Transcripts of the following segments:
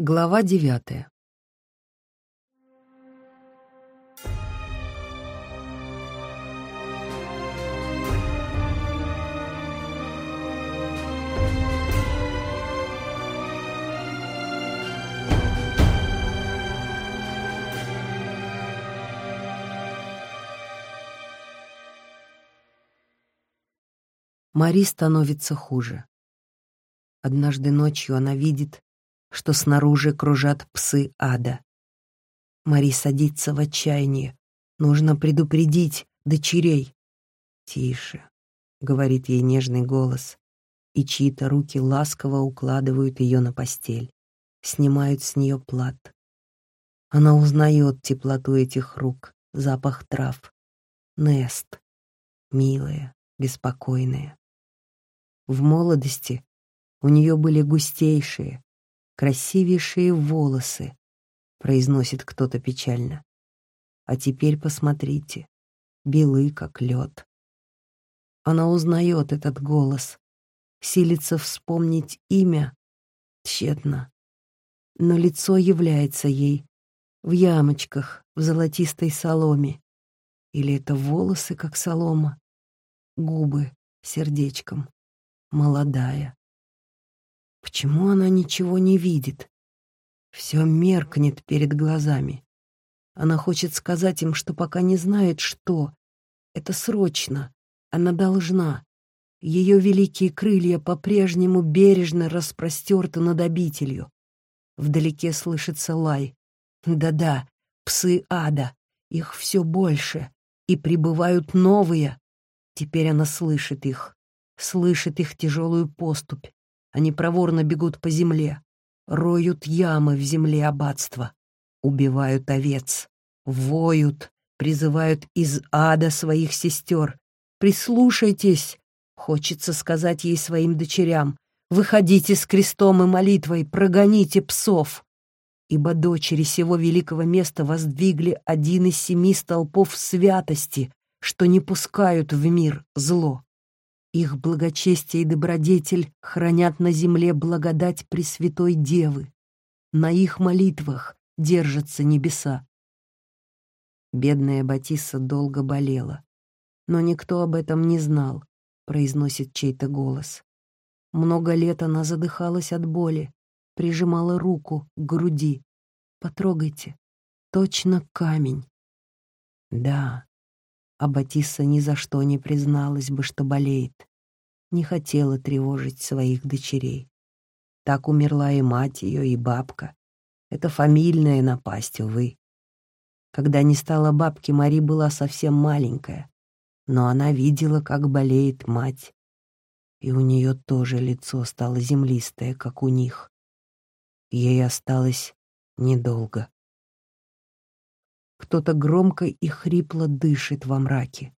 Глава девятая. Мари становится хуже. Однажды ночью она видит, что снаружи кружат псы ада. Мари садится в отчаянии. Нужно предупредить дочерей. «Тише», — говорит ей нежный голос, и чьи-то руки ласково укладывают ее на постель, снимают с нее плат. Она узнает теплоту этих рук, запах трав. Нест. Милая, беспокойная. В молодости у нее были густейшие, красивейшие волосы, произносит кто-то печально. А теперь посмотрите, белы как лед. Она узнает этот голос, силится вспомнить имя, тщетно. Но лицо является ей в ямочках, в золотистой соломе. Или это волосы, как солома, губы сердечком, молодая. Почему она ничего не видит? Все меркнет перед глазами. Она хочет сказать им, что пока не знает, что. Это срочно. Она должна. Ее великие крылья по-прежнему бережно распростерты над обителью. Вдалеке слышится лай. Да-да, псы ада. Их все больше. И прибывают новые. Теперь она слышит их. Слышит их тяжелую поступь. Они проворно бегут по земле, роют ямы в земле аббатства, убивают овец, воют, призывают из ада своих сестер. «Прислушайтесь!» — хочется сказать ей своим дочерям. «Выходите с крестом и молитвой, прогоните псов!» Ибо дочери сего великого места воздвигли один из семи столпов святости, что не пускают в мир зло. Их благочестие и добродетель хранят на земле благодать Пресвятой Девы. На их молитвах держатся небеса. Бедная Батисса долго болела. Но никто об этом не знал, произносит чей-то голос. Много лет она задыхалась от боли, прижимала руку к груди. Потрогайте, точно камень. Да, а Батисса ни за что не призналась бы, что болеет. Не хотела тревожить своих дочерей. Так умерла и мать ее, и бабка. Это фамильная напасть, увы. Когда не стала бабки, Мари была совсем маленькая, но она видела, как болеет мать. И у нее тоже лицо стало землистое, как у них. Ей осталось недолго. Кто-то громко и хрипло дышит во мраке.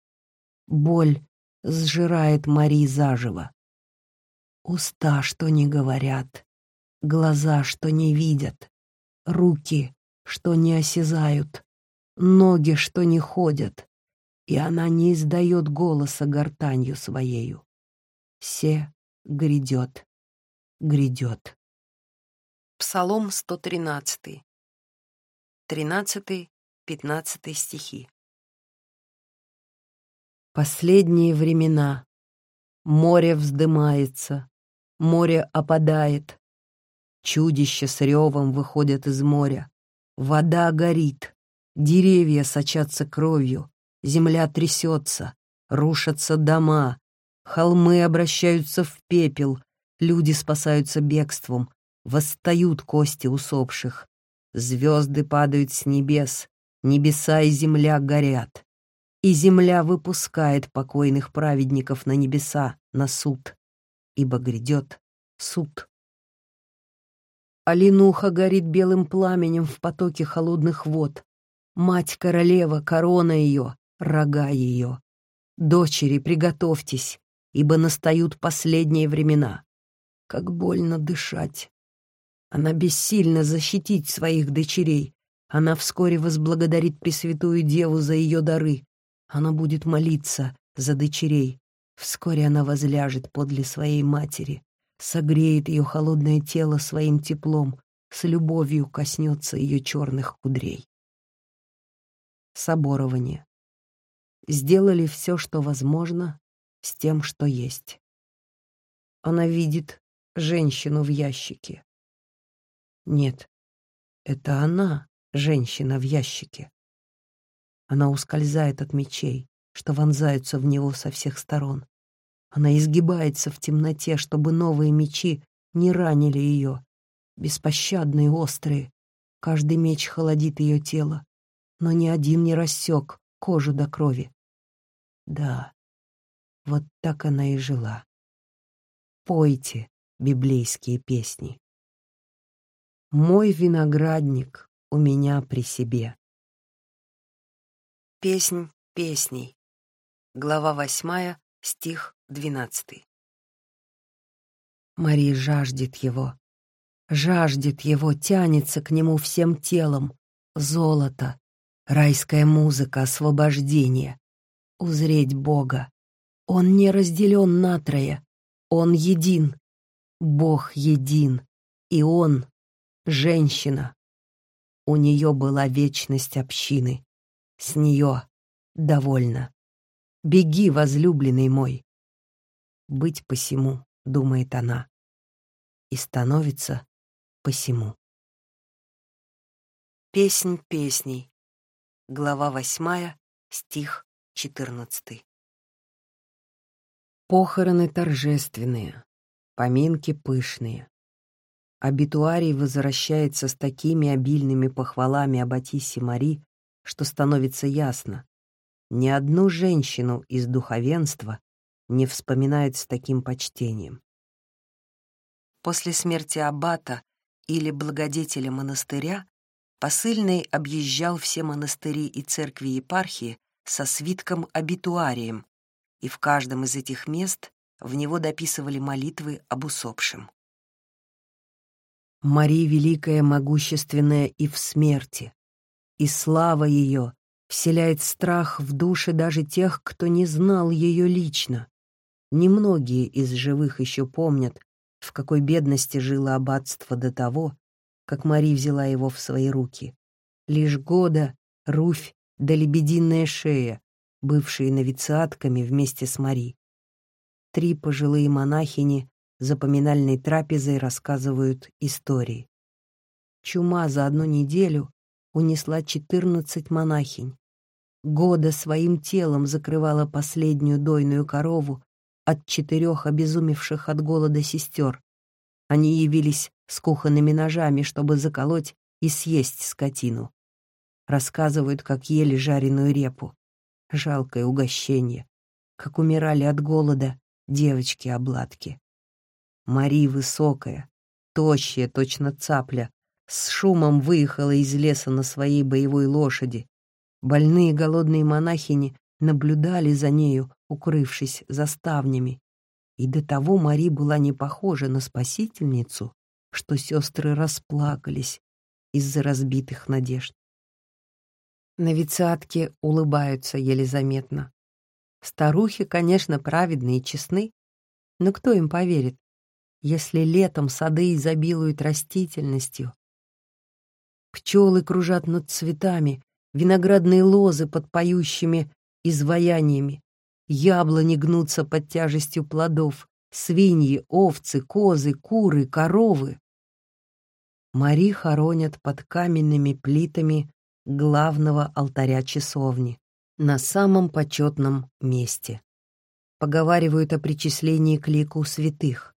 Боль сжирает Мари заживо. Уста, что не говорят, глаза, что не видят, руки, что не осязают, ноги, что не ходят, и она не издает голоса гортанью своею. Се грядет, грядет. Псалом 113. 13 15 стихи. Последние времена. Море вздымается, море опадает. Чудища с ревом выходят из моря. Вода горит, деревья сочатся кровью, земля трясется, рушатся дома, холмы обращаются в пепел, люди спасаются бегством, восстают кости усопших, звезды падают с небес, Небеса и земля горят, и земля выпускает покойных праведников на небеса, на суд, ибо грядет суд. Алинуха горит белым пламенем в потоке холодных вод. Мать-королева, корона ее, рога ее. Дочери, приготовьтесь, ибо настают последние времена. Как больно дышать. Она бессильно защитить своих дочерей, она вскоре возблагодарит Пресвятую Деву за ее дары. Она будет молиться за дочерей. Вскоре она возляжет подле своей матери, согреет ее холодное тело своим теплом, с любовью коснется ее черных кудрей. Соборование. Сделали все, что возможно, с тем, что есть. Она видит женщину в ящике. Нет, это она, женщина в ящике. Она ускользает от мечей, что вонзаются в него со всех сторон. Она изгибается в темноте, чтобы новые мечи не ранили ее. Беспощадные, острые. Каждый меч холодит ее тело, но ни один не рассек кожу до крови. Да, вот так она и жила. Пойте библейские песни. Мой виноградник у меня при себе. Песнь песней. Глава восьмая, стих двенадцатый. Мария жаждет его. Жаждет его, тянется к нему всем телом. Золото, райская музыка, освобождение. Узреть Бога. Он не разделен на трое. Он един. Бог един. И он — женщина. У нее была вечность общины. С нее довольно. Беги, возлюбленный мой. Быть посему, думает она, и становится посему. Песнь песней. Глава восьмая, стих четырнадцатый. Похороны торжественные, поминки пышные. Обитуарий возвращается с такими обильными похвалами об Атисе Мари, что становится ясно. Ни одну женщину из духовенства не вспоминают с таким почтением. После смерти аббата или благодетеля монастыря посыльный объезжал все монастыри и церкви епархии со свитком-обитуарием, и в каждом из этих мест в него дописывали молитвы об усопшем. Мария Великая могущественная и в смерти, и слава ее вселяет страх в души даже тех, кто не знал ее лично. Немногие из живых еще помнят, в какой бедности жило аббатство до того, как Мари взяла его в свои руки. Лишь года, руфь да лебединая шея, бывшие новициатками вместе с Мари. Три пожилые монахини за поминальной трапезой рассказывают истории. Чума за одну неделю унесла четырнадцать монахинь. Года своим телом закрывала последнюю дойную корову от четырех обезумевших от голода сестер. Они явились с кухонными ножами, чтобы заколоть и съесть скотину. Рассказывают, как ели жареную репу. Жалкое угощение. Как умирали от голода девочки-обладки. Мари высокая, тощая, точно цапля, с шумом выехала из леса на своей боевой лошади. Больные голодные монахини наблюдали за нею, укрывшись за ставнями. И до того Мари была не похожа на спасительницу, что сестры расплакались из-за разбитых надежд. Новицатки улыбаются еле заметно. Старухи, конечно, праведные и честны, но кто им поверит, если летом сады изобилуют растительностью, Пчелы кружат над цветами, виноградные лозы под поющими изваяниями, яблони гнутся под тяжестью плодов, свиньи, овцы, козы, куры, коровы. Мари хоронят под каменными плитами главного алтаря часовни, на самом почетном месте. Поговаривают о причислении к лику святых.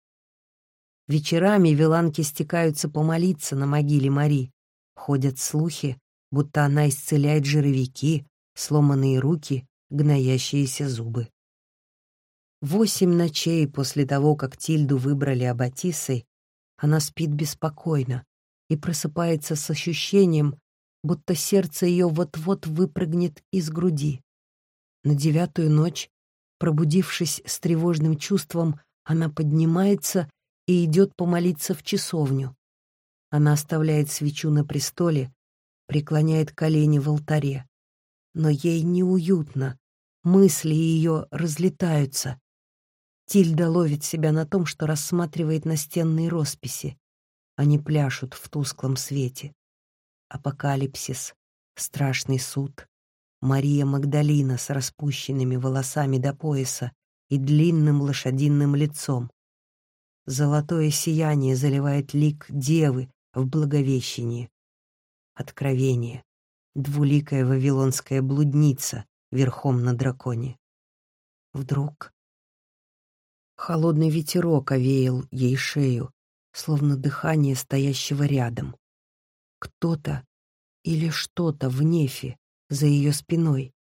Вечерами виланки стекаются помолиться на могиле Мари, Ходят слухи, будто она исцеляет жировики, сломанные руки, гноящиеся зубы. Восемь ночей после того, как Тильду выбрали Аббатисой, она спит беспокойно и просыпается с ощущением, будто сердце ее вот-вот выпрыгнет из груди. На девятую ночь, пробудившись с тревожным чувством, она поднимается и идет помолиться в часовню. Она оставляет свечу на престоле, преклоняет колени в алтаре. Но ей неуютно, мысли ее разлетаются. Тильда ловит себя на том, что рассматривает настенные росписи. Они пляшут в тусклом свете. Апокалипсис, страшный суд, Мария Магдалина с распущенными волосами до пояса и длинным лошадиным лицом. Золотое сияние заливает лик девы в Благовещении. Откровение. Двуликая вавилонская блудница верхом на драконе. Вдруг холодный ветерок овеял ей шею, словно дыхание стоящего рядом. Кто-то или что-то в нефе за ее спиной.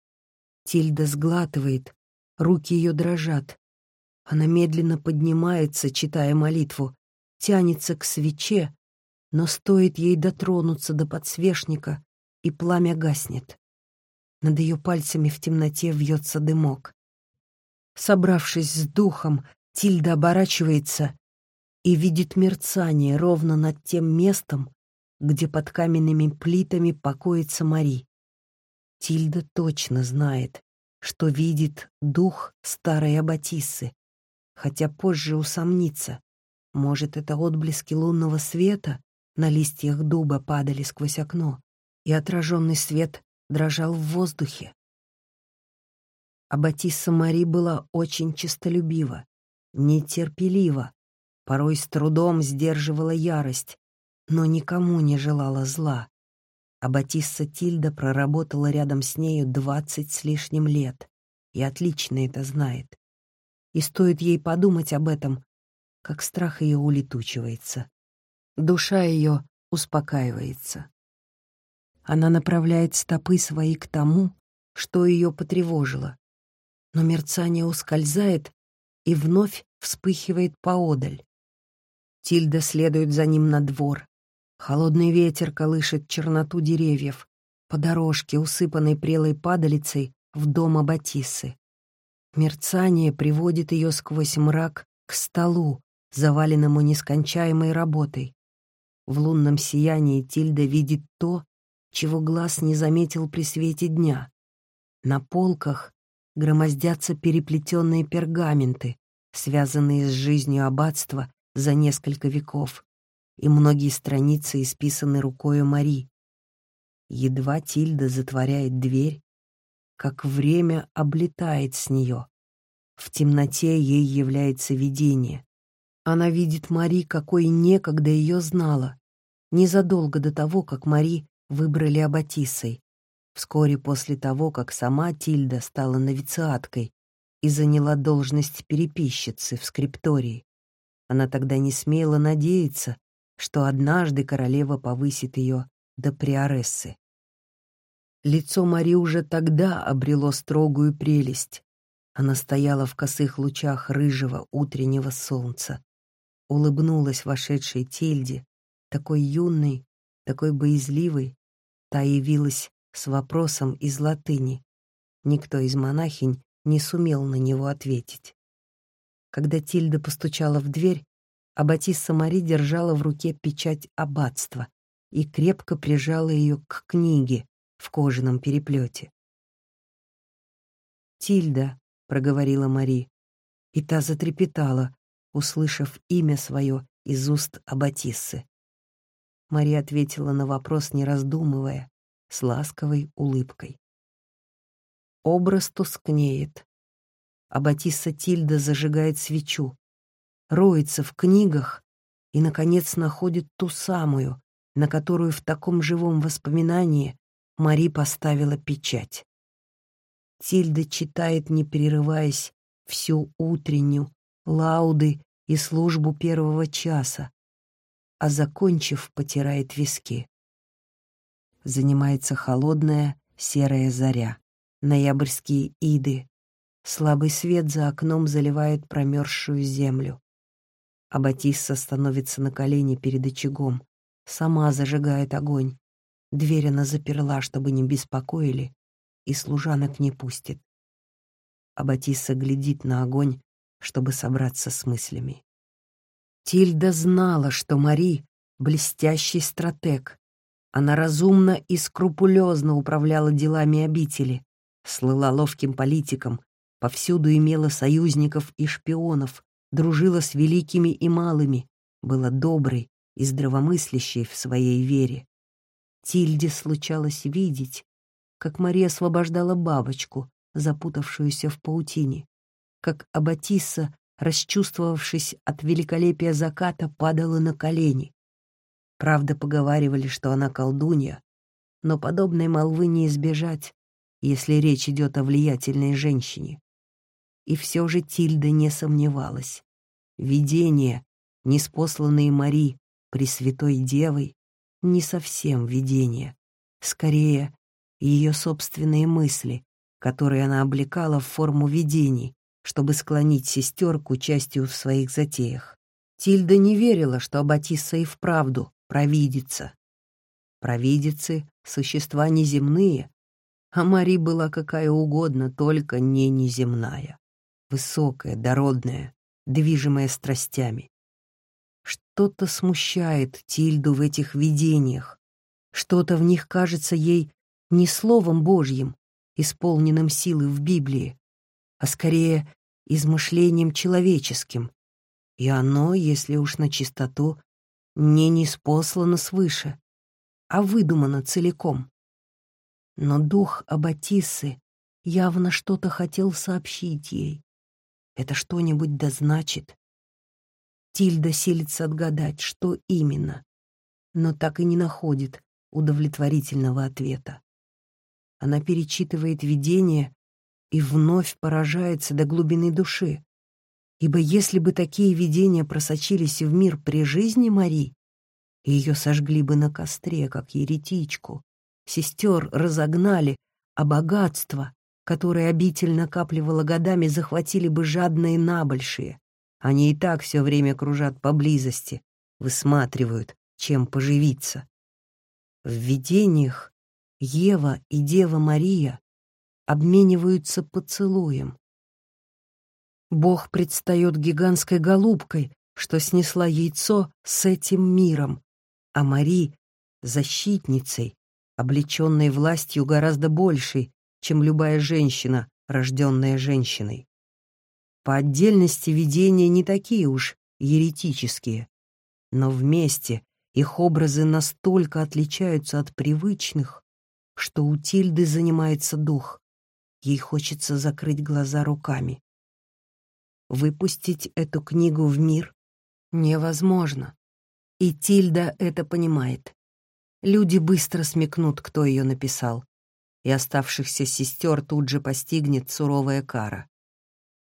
Тильда сглатывает, руки ее дрожат. Она медленно поднимается, читая молитву, тянется к свече, но стоит ей дотронуться до подсвечника, и пламя гаснет. Над ее пальцами в темноте вьется дымок. Собравшись с духом, Тильда оборачивается и видит мерцание ровно над тем местом, где под каменными плитами покоится Мари. Тильда точно знает, что видит дух старой Аббатиссы, хотя позже усомнится. Может, это отблески лунного света на листьях дуба падали сквозь окно, и отраженный свет дрожал в воздухе. Аббатисса Мари была очень честолюбива, нетерпелива, порой с трудом сдерживала ярость, но никому не желала зла. А Батисса Тильда проработала рядом с нею двадцать с лишним лет и отлично это знает. И стоит ей подумать об этом, как страх ее улетучивается. Душа ее успокаивается. Она направляет стопы свои к тому, что ее потревожило. Но мерцание ускользает и вновь вспыхивает поодаль. Тильда следует за ним на двор, Холодный ветер колышет черноту деревьев по дорожке, усыпанной прелой падалицей, в дом Аббатисы. Мерцание приводит ее сквозь мрак к столу, заваленному нескончаемой работой. В лунном сиянии Тильда видит то, чего глаз не заметил при свете дня. На полках громоздятся переплетенные пергаменты, связанные с жизнью аббатства за несколько веков и многие страницы исписаны рукою Мари. Едва Тильда затворяет дверь, как время облетает с нее. В темноте ей является видение. Она видит Мари, какой некогда ее знала, незадолго до того, как Мари выбрали Аббатисой, вскоре после того, как сама Тильда стала новициаткой и заняла должность переписчицы в скриптории. Она тогда не смела надеяться, что однажды королева повысит ее до приорессы. Лицо Мари уже тогда обрело строгую прелесть. Она стояла в косых лучах рыжего утреннего солнца, улыбнулась вошедшей Тильде, такой юной, такой боязливой, та явилась с вопросом из латыни. Никто из монахинь не сумел на него ответить. Когда Тильда постучала в дверь, а Батисса Мари держала в руке печать аббатства и крепко прижала ее к книге в кожаном переплете. «Тильда», — проговорила Мари, и та затрепетала, услышав имя свое из уст Аббатиссы. Мари ответила на вопрос, не раздумывая, с ласковой улыбкой. Образ тускнеет. Аббатисса Тильда зажигает свечу роется в книгах и, наконец, находит ту самую, на которую в таком живом воспоминании Мари поставила печать. Тильда читает, не перерываясь, всю утреннюю, лауды и службу первого часа, а, закончив, потирает виски. Занимается холодная серая заря, ноябрьские иды. Слабый свет за окном заливает промерзшую землю. А Батисса становится на колени перед очагом, сама зажигает огонь. Дверь она заперла, чтобы не беспокоили, и служанок не пустит. А Батисса глядит на огонь, чтобы собраться с мыслями. Тильда знала, что Мари — блестящий стратег. Она разумно и скрупулезно управляла делами обители, слыла ловким политиком, повсюду имела союзников и шпионов, дружила с великими и малыми, была доброй, и здравомыслящей в своей вере. Тильде случалось видеть, как Мария освобождала бабочку, запутавшуюся в паутине, как Аббатисса, расчувствовавшись от великолепия заката, падала на колени. Правда, поговаривали, что она колдунья, но подобной молвы не избежать, если речь идет о влиятельной женщине. И все же Тильда не сомневалась. Видения, неспосланные Мари, Пресвятой Девой, не совсем видения, скорее, ее собственные мысли, которые она облекала в форму видений, чтобы склонить сестер к участию в своих затеях. Тильда не верила, что Аббатисса и вправду провидится. Провидицы — существа неземные, а Мари была какая угодно, только не неземная. Высокая, дородная, движимая страстями. Что-то смущает Тильду в этих видениях, что-то в них кажется ей не словом Божьим, исполненным силы в Библии, а скорее измышлением человеческим, и оно, если уж на чистоту, не неспослано свыше, а выдумано целиком. Но дух Аббатиссы явно что-то хотел сообщить ей. Это что-нибудь да. Тильда силится отгадать, что именно, но так и не находит удовлетворительного ответа. Она перечитывает видение и вновь поражается до глубины души. Ибо если бы такие видения просочились в мир при жизни Мари, ее сожгли бы на костре, как еретичку, сестер разогнали, а богатство, которое обитель накапливала годами, захватили бы жадные набольшие. Они и так все время кружат поблизости, высматривают, чем поживиться. В видениях Ева и Дева Мария обмениваются поцелуем. Бог предстает гигантской голубкой, что снесла яйцо с этим миром, а Мари — защитницей, облеченной властью гораздо большей, чем любая женщина, рожденная женщиной. По отдельности видения не такие уж еретические, но вместе их образы настолько отличаются от привычных, что у Тильды занимается дух. Ей хочется закрыть глаза руками. Выпустить эту книгу в мир невозможно. И Тильда это понимает. Люди быстро смекнут, кто ее написал, и оставшихся сестер тут же постигнет суровая кара.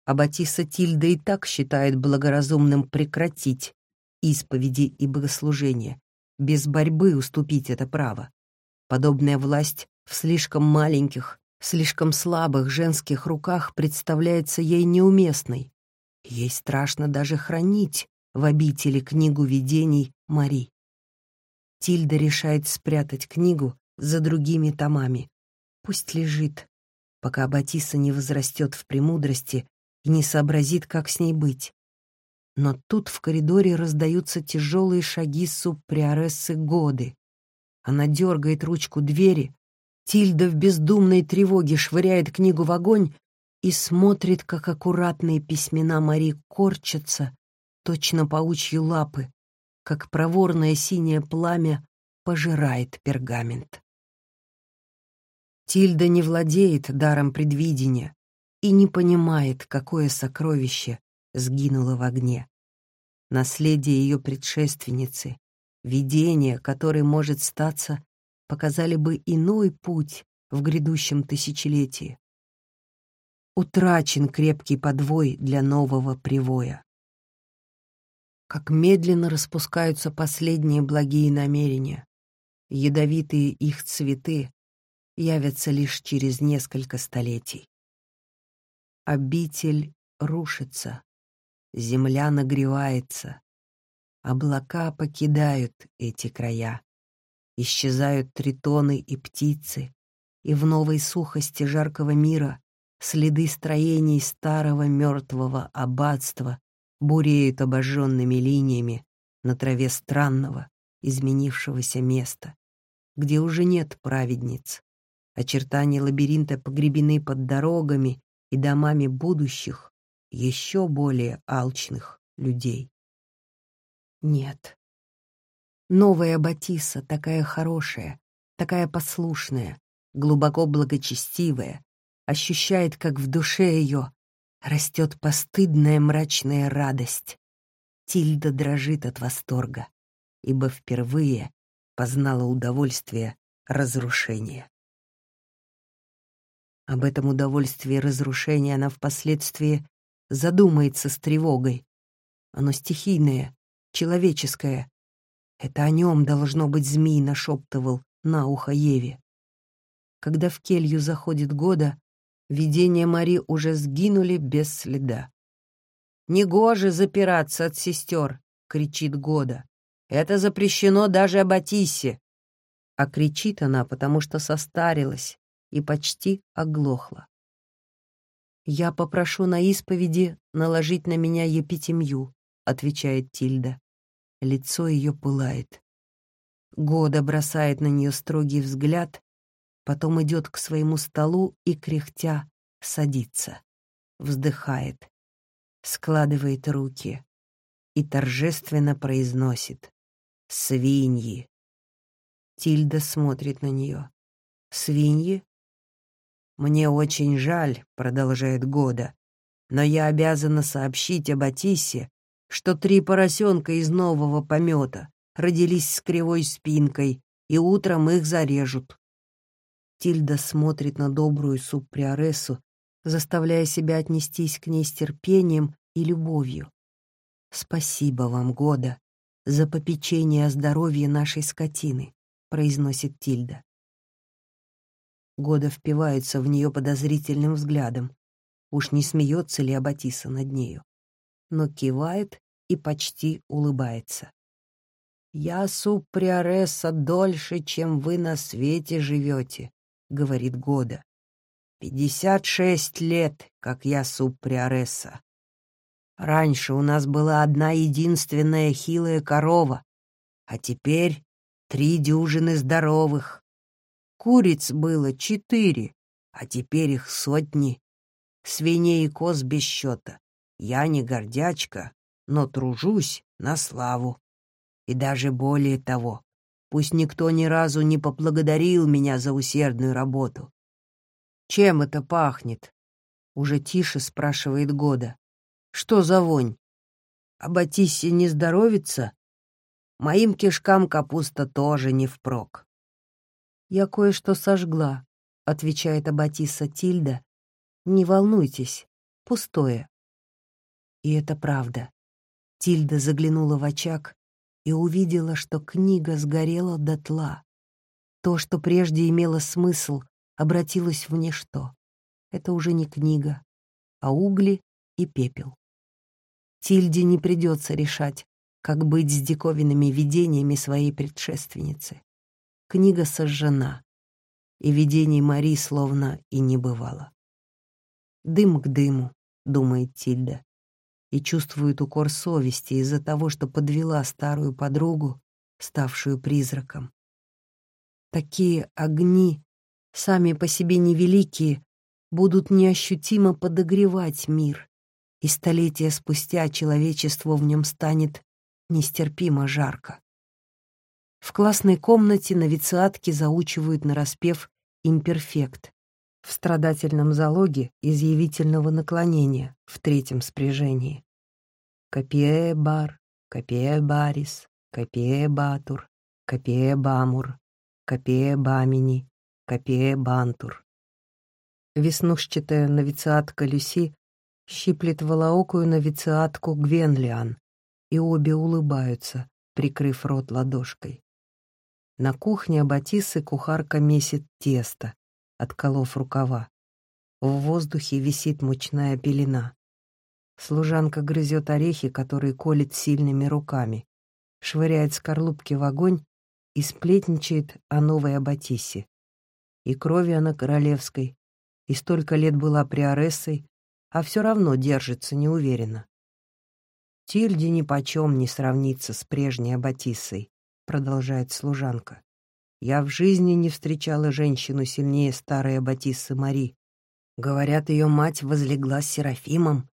А Батиса Тильда и так считает благоразумным прекратить исповеди и богослужения, без борьбы уступить это право. Подобная власть в слишком маленьких, слишком слабых женских руках представляется ей неуместной. Ей страшно даже хранить в обители книгу видений Мари. Тильда решает спрятать книгу за другими томами. Пусть лежит, пока Батиса не возрастет в премудрости и не сообразит, как с ней быть. Но тут в коридоре раздаются тяжелые шаги субприорессы Годы. Она дергает ручку двери, Тильда в бездумной тревоге швыряет книгу в огонь и смотрит, как аккуратные письмена Мари корчатся, точно паучьи лапы, как проворное синее пламя пожирает пергамент. Тильда не владеет даром предвидения и не понимает, какое сокровище сгинуло в огне. Наследие ее предшественницы, видение, которое может статься, показали бы иной путь в грядущем тысячелетии. Утрачен крепкий подвой для нового привоя как медленно распускаются последние благие намерения. Ядовитые их цветы явятся лишь через несколько столетий. Обитель рушится, земля нагревается, облака покидают эти края, исчезают тритоны и птицы, и в новой сухости жаркого мира следы строений старого мертвого аббатства буреют обожженными линиями на траве странного, изменившегося места, где уже нет праведниц. Очертания лабиринта погребены под дорогами и домами будущих, еще более алчных людей. Нет, Новая Батиса, такая хорошая, такая послушная, глубоко благочестивая, ощущает, как в душе ее растет постыдная мрачная радость. Тильда дрожит от восторга, ибо впервые познала удовольствие разрушения. Об этом удовольствии разрушения она впоследствии задумается с тревогой. Оно стихийное, человеческое. Это о нем, должно быть, змей нашептывал на ухо Еве. Когда в келью заходит года, видения Мари уже сгинули без следа. «Негоже запираться от сестер!» — кричит Года. «Это запрещено даже Аббатисе!» А кричит она, потому что состарилась и почти оглохла. «Я попрошу на исповеди наложить на меня епитемью», — отвечает Тильда. Лицо ее пылает. Года бросает на нее строгий взгляд, потом идет к своему столу и, кряхтя, садится, вздыхает, складывает руки и торжественно произносит «Свиньи». Тильда смотрит на нее. «Свиньи? «Мне очень жаль», — продолжает Года, «но я обязана сообщить об Атисе, что три поросенка из нового помета родились с кривой спинкой, и утром их зарежут». Тильда смотрит на добрую субприорессу, заставляя себя отнестись к ней с терпением и любовью. «Спасибо вам, Года, за попечение о здоровье нашей скотины», — произносит Тильда. Года впивается в нее подозрительным взглядом. Уж не смеется ли Аббатиса над нею. Но кивает и почти улыбается. «Я суприоресса дольше, чем вы на свете живете», — говорит Года. «Пятьдесят шесть лет, как я суприоресса. Раньше у нас была одна единственная хилая корова, а теперь три дюжины здоровых. Куриц было четыре, а теперь их сотни. Свиней и коз без счета. Я не гордячка, но тружусь на славу. И даже более того, пусть никто ни разу не поблагодарил меня за усердную работу. «Чем это пахнет?» — уже тише спрашивает Года. «Что за вонь? А Батиссе не здоровится? Моим кишкам капуста тоже не впрок. «Я кое-что сожгла», — отвечает Аббатиса Тильда. «Не волнуйтесь, пустое». И это правда. Тильда заглянула в очаг и увидела, что книга сгорела дотла. То, что прежде имело смысл, обратилось в ничто. Это уже не книга, а угли и пепел. Тильде не придется решать, как быть с диковинными видениями своей предшественницы книга сожжена, и видений Мари словно и не бывало. «Дым к дыму», — думает Тильда, и чувствует укор совести из-за того, что подвела старую подругу, ставшую призраком. Такие огни, сами по себе невеликие, будут неощутимо подогревать мир, и столетия спустя человечество в нем станет нестерпимо жарко. В классной комнате новициатки заучивают нараспев имперфект в страдательном залоге изъявительного наклонения в третьем спряжении. Копие бар, копие барис, копие батур, копие бамур, копие бамини, копие бантур. Веснушчатая новициатка Люси щиплет волоокую новициатку Гвенлиан, и обе улыбаются, прикрыв рот ладошкой. На кухне Аббатисы кухарка месит тесто, отколов рукава. В воздухе висит мучная пелена. Служанка грызет орехи, которые колет сильными руками, швыряет скорлупки в огонь и сплетничает о новой Аббатисе. И крови она королевской, и столько лет была приорессой, а все равно держится неуверенно. Тильде нипочем не сравнится с прежней Аббатисой продолжает служанка. Я в жизни не встречала женщину сильнее старой Аббатиссы Мари. Говорят, ее мать возлегла с Серафимом.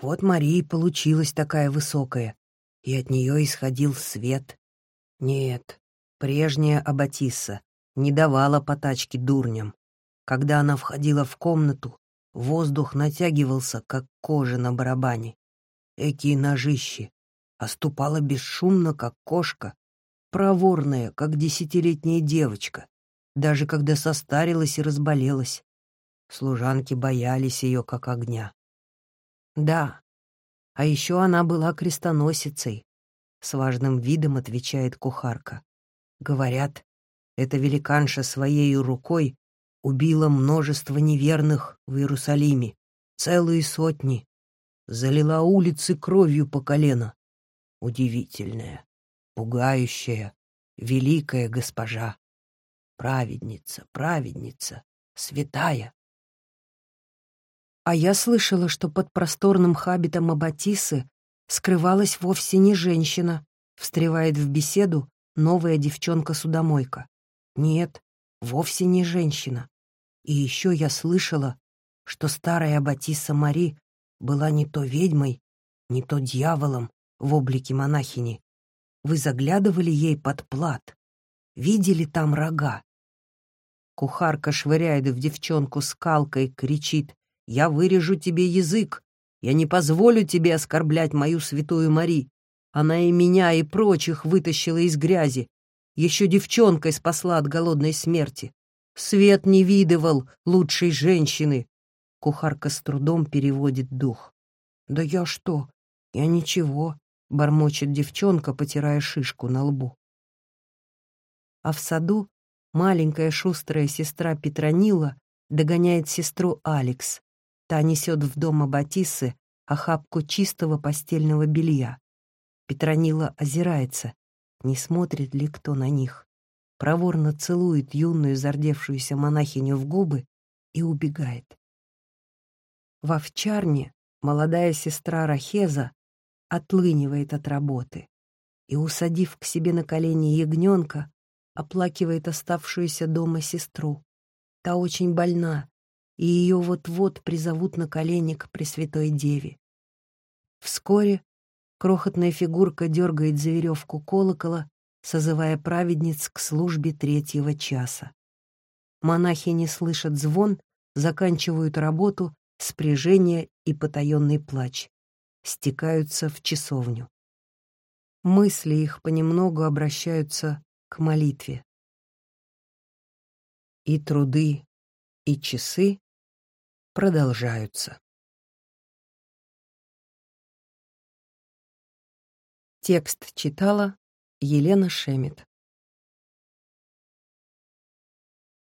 Вот Мария получилась такая высокая, и от нее исходил свет. Нет, прежняя Аббатисса не давала потачки дурням. Когда она входила в комнату, воздух натягивался, как кожа на барабане. Экие ножищи, оступала бесшумно, как кошка, проворная, как десятилетняя девочка, даже когда состарилась и разболелась. Служанки боялись ее, как огня. Да, а еще она была крестоносицей, с важным видом отвечает кухарка. Говорят, эта великанша своей рукой убила множество неверных в Иерусалиме, целые сотни, залила улицы кровью по колено. Удивительная, пугающая, великая госпожа. Праведница, праведница, святая. А я слышала, что под просторным хабитом Аббатисы скрывалась вовсе не женщина, встревает в беседу новая девчонка-судомойка. Нет, вовсе не женщина. И еще я слышала, что старая Аббатиса Мари была не то ведьмой, не то дьяволом в облике монахини. Вы заглядывали ей под плат, видели там рога. Кухарка швыряет в девчонку скалкой, кричит «Я вырежу тебе язык! Я не позволю тебе оскорблять мою святую Мари! Она и меня, и прочих вытащила из грязи, еще девчонкой спасла от голодной смерти. Свет не видывал лучшей женщины. Кухарка с трудом переводит дух. «Да я что? Я ничего», — бормочет девчонка, потирая шишку на лбу. А в саду маленькая шустрая сестра Петронила догоняет сестру Алекс. Та несет в дом Аббатисы охапку чистого постельного белья. Петронила озирается, не смотрит ли кто на них, проворно целует юную зардевшуюся монахиню в губы и убегает. В овчарне молодая сестра Рахеза отлынивает от работы и, усадив к себе на колени ягненка, оплакивает оставшуюся дома сестру. Та очень больна, и ее вот-вот призовут на колени к Пресвятой Деве. Вскоре крохотная фигурка дергает за веревку колокола, созывая праведниц к службе третьего часа. Монахи не слышат звон, заканчивают работу, спряжение и потаенный плач. Стекаются в часовню. Мысли их понемногу обращаются к молитве. И труды, и часы продолжаются. Текст читала Елена Шемет.